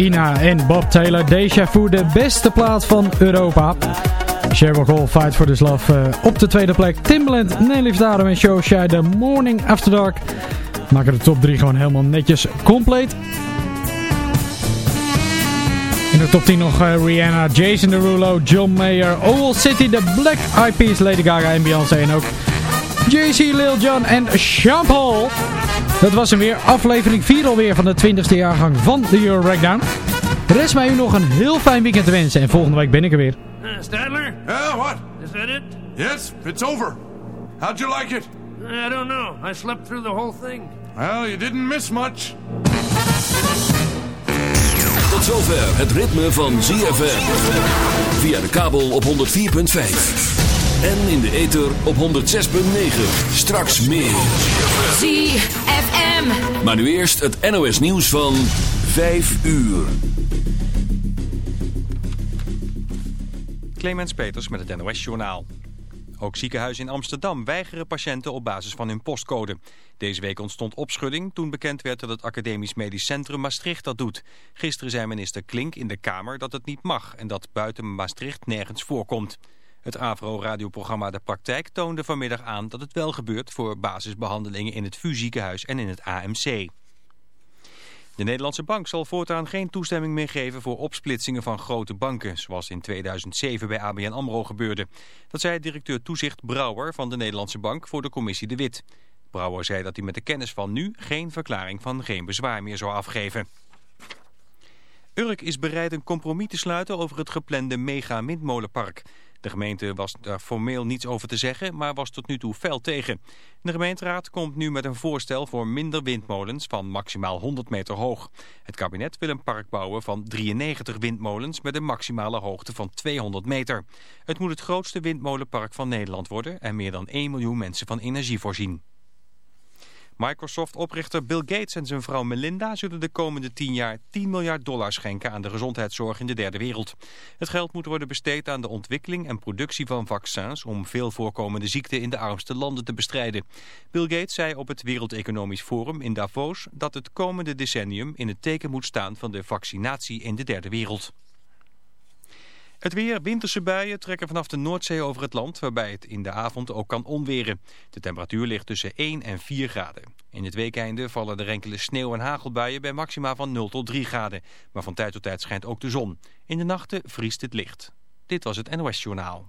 Ina en Bob Taylor. Deja Vu, de beste plaat van Europa. Sherlock Hall, Fight for This Love uh, op de tweede plek. Timbaland, Nelly Furtado en Show Shy, The Morning After Dark. Maken de top 3 gewoon helemaal netjes compleet. In de top 10 nog uh, Rihanna, Jason Derulo, John Mayer, Owl City, The Black Eyed Peas, Lady Gaga en Beyoncé. En ook JC, Lil Jon en Sean Paul. Dat was hem weer. Aflevering 4 alweer van de 20ste jaargang van de Euro Breakdown. Rest mij u nog een heel fijn weekend te wensen. En volgende week ben ik er weer. Uh, Stadler? Yeah, what? Is that it? Yes, it's over. How'd you like it? I don't know. I slept through the whole thing. Well, you didn't miss much. Tot zover het ritme van ZFM. Via de kabel op 104.5. En in de ether op 106.9. Straks meer. ZFM. Maar nu eerst het NOS nieuws van 5 uur. Clemens Peters met het NOS Journaal. Ook ziekenhuizen in Amsterdam weigeren patiënten op basis van hun postcode. Deze week ontstond opschudding toen bekend werd dat het Academisch Medisch Centrum Maastricht dat doet. Gisteren zei minister Klink in de Kamer dat het niet mag en dat buiten Maastricht nergens voorkomt. Het AVRO-radioprogramma De Praktijk toonde vanmiddag aan dat het wel gebeurt voor basisbehandelingen in het VU ziekenhuis en in het AMC. De Nederlandse bank zal voortaan geen toestemming meer geven voor opsplitsingen van grote banken, zoals in 2007 bij ABN AMRO gebeurde. Dat zei directeur toezicht Brouwer van de Nederlandse bank voor de commissie De Wit. Brouwer zei dat hij met de kennis van nu geen verklaring van geen bezwaar meer zou afgeven. Urk is bereid een compromis te sluiten over het geplande mega-windmolenpark. De gemeente was daar formeel niets over te zeggen, maar was tot nu toe fel tegen. De gemeenteraad komt nu met een voorstel voor minder windmolens van maximaal 100 meter hoog. Het kabinet wil een park bouwen van 93 windmolens met een maximale hoogte van 200 meter. Het moet het grootste windmolenpark van Nederland worden en meer dan 1 miljoen mensen van energie voorzien. Microsoft-oprichter Bill Gates en zijn vrouw Melinda zullen de komende 10 jaar 10 miljard dollar schenken aan de gezondheidszorg in de derde wereld. Het geld moet worden besteed aan de ontwikkeling en productie van vaccins om veel voorkomende ziekten in de armste landen te bestrijden. Bill Gates zei op het Wereld Economisch Forum in Davos dat het komende decennium in het teken moet staan van de vaccinatie in de derde wereld. Het weer, winterse buien trekken vanaf de Noordzee over het land, waarbij het in de avond ook kan onweren. De temperatuur ligt tussen 1 en 4 graden. In het weekeinde vallen er enkele sneeuw- en hagelbuien bij maxima van 0 tot 3 graden. Maar van tijd tot tijd schijnt ook de zon. In de nachten vriest het licht. Dit was het NOS Journaal.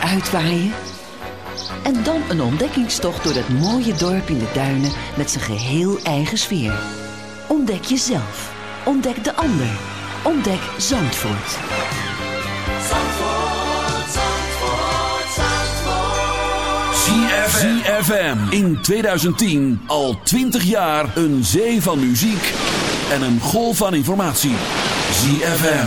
Uitwaaien. En dan een ontdekkingstocht door dat mooie dorp in de duinen met zijn geheel eigen sfeer. Ontdek jezelf. Ontdek de ander. Ontdek Zandvoort. Zandvoort, Zandvoort, Zandvoort. ZFM. In 2010 al 20 jaar een zee van muziek en een golf van informatie. ZFM.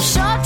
Show.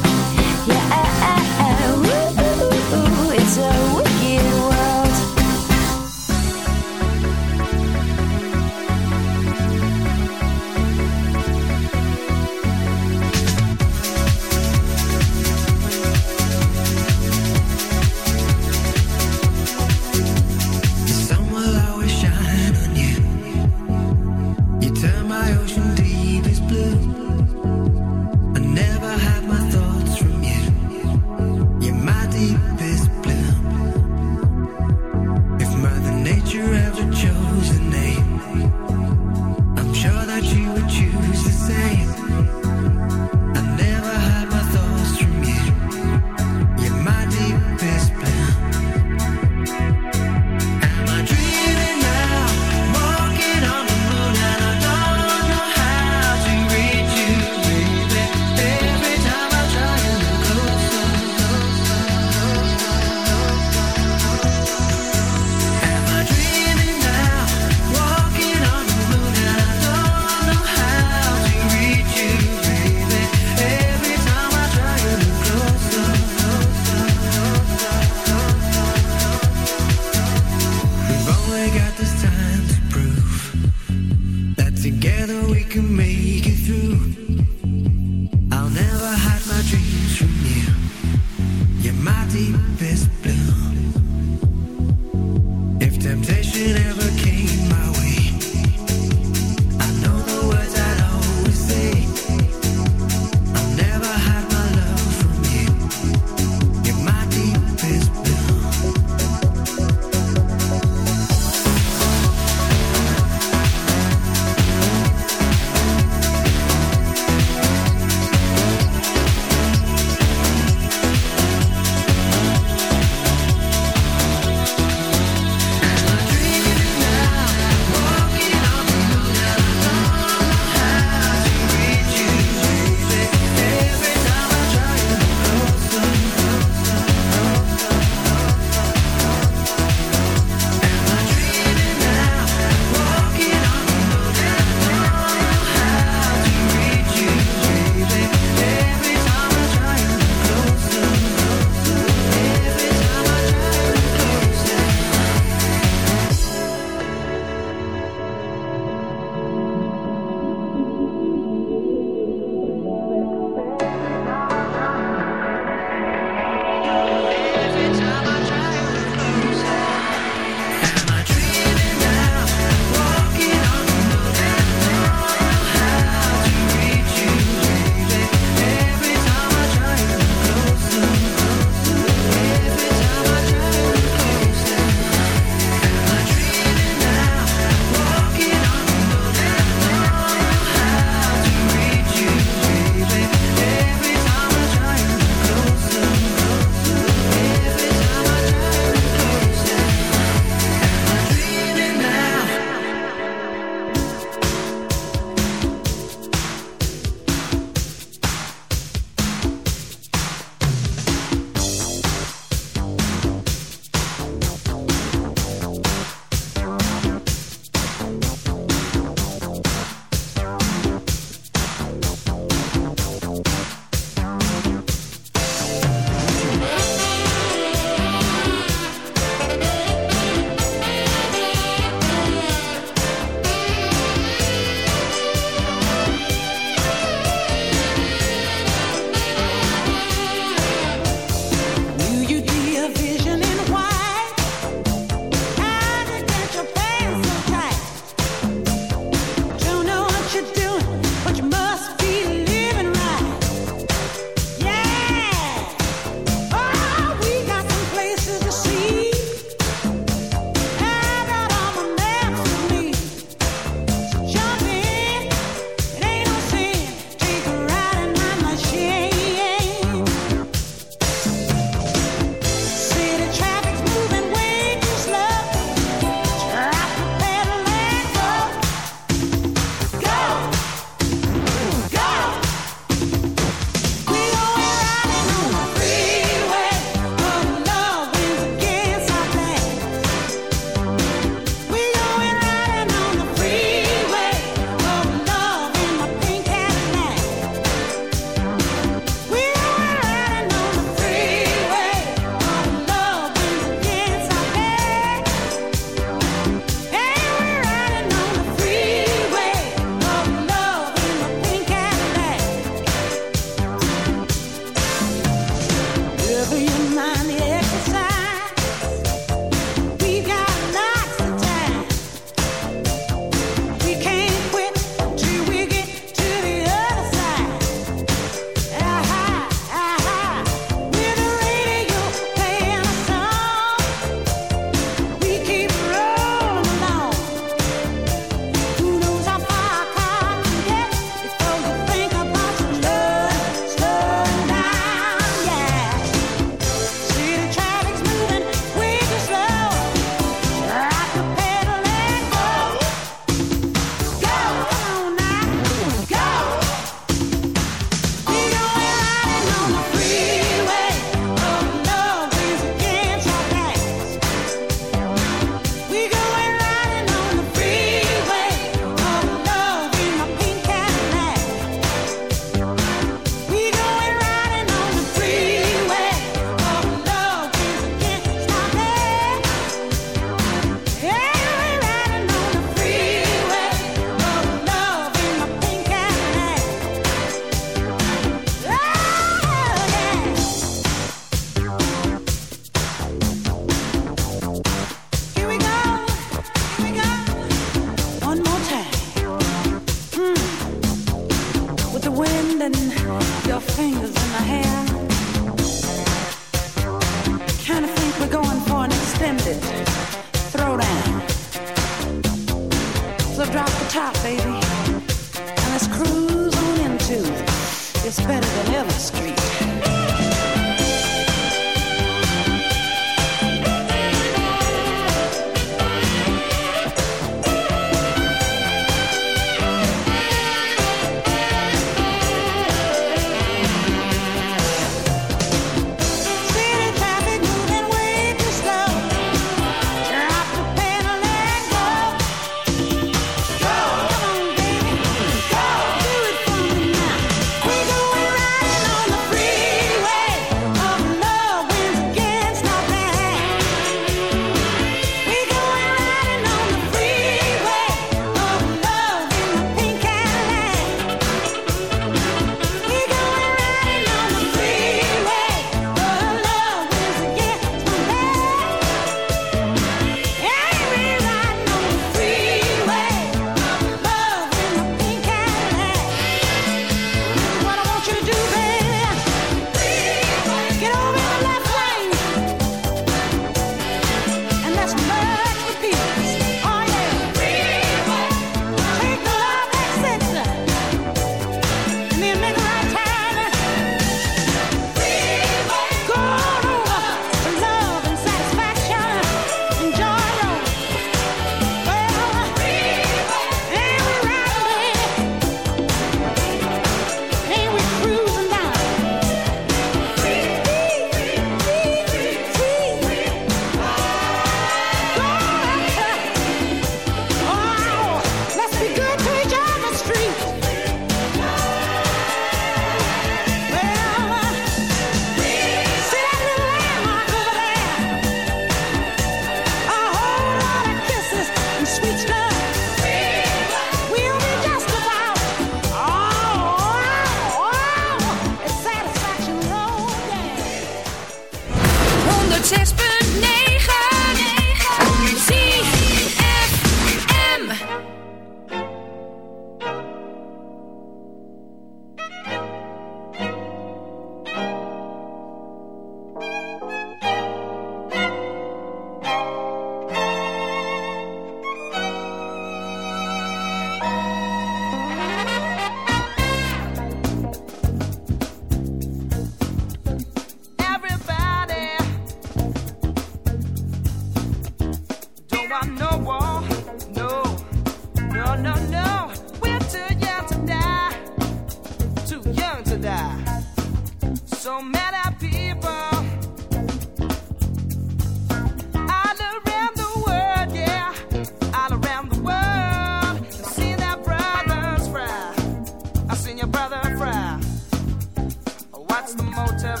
that's the motive.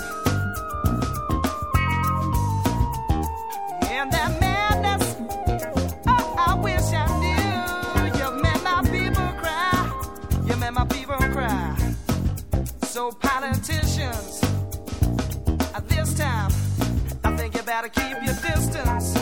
And that madness, oh, I wish I knew. You made my people cry. You made my people cry. So, politicians, at this time, I think you better keep your distance.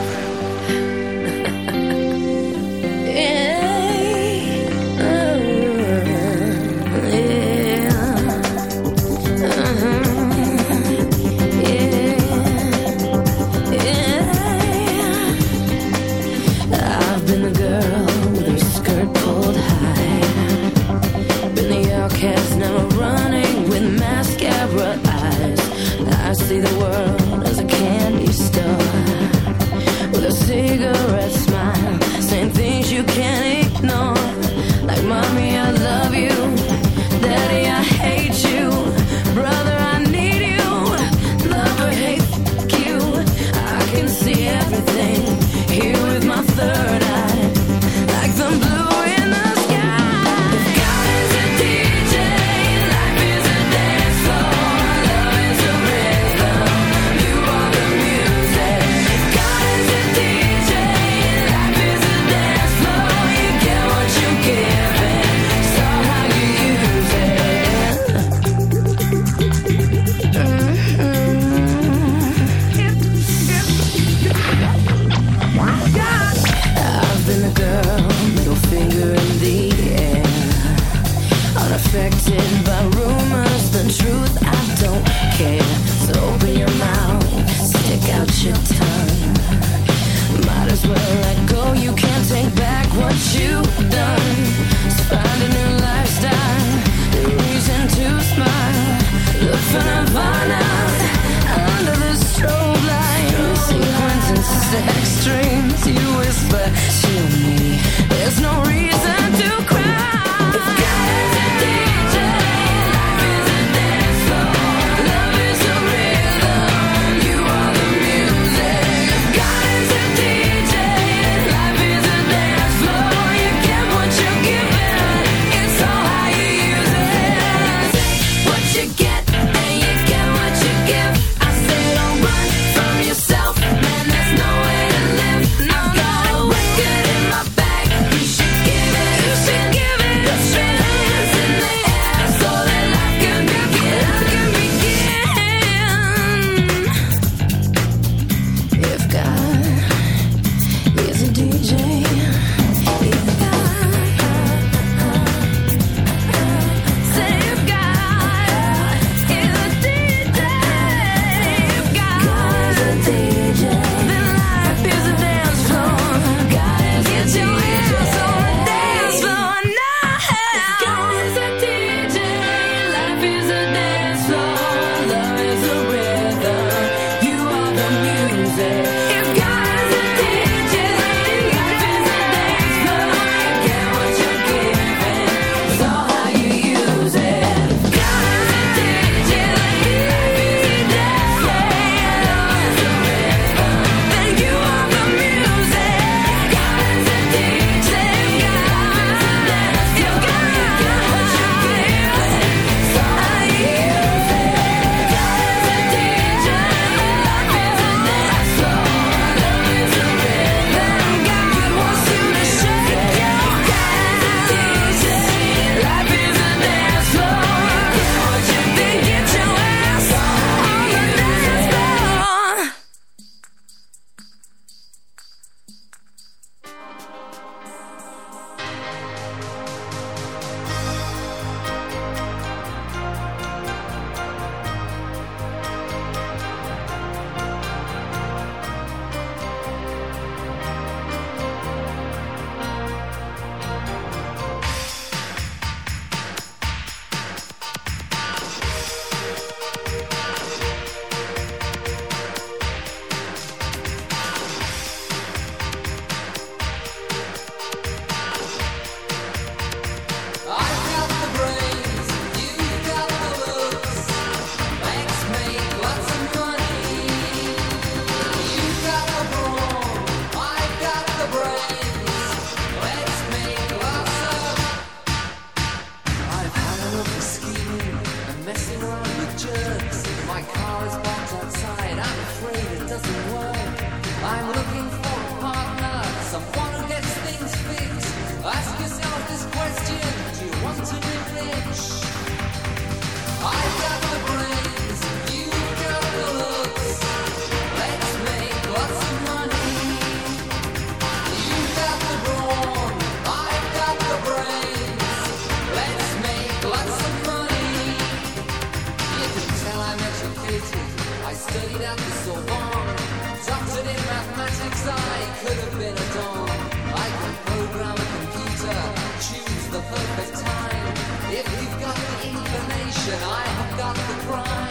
could have been a dawn. I could program a computer, choose the perfect time. If you've got the information, I have got the crime.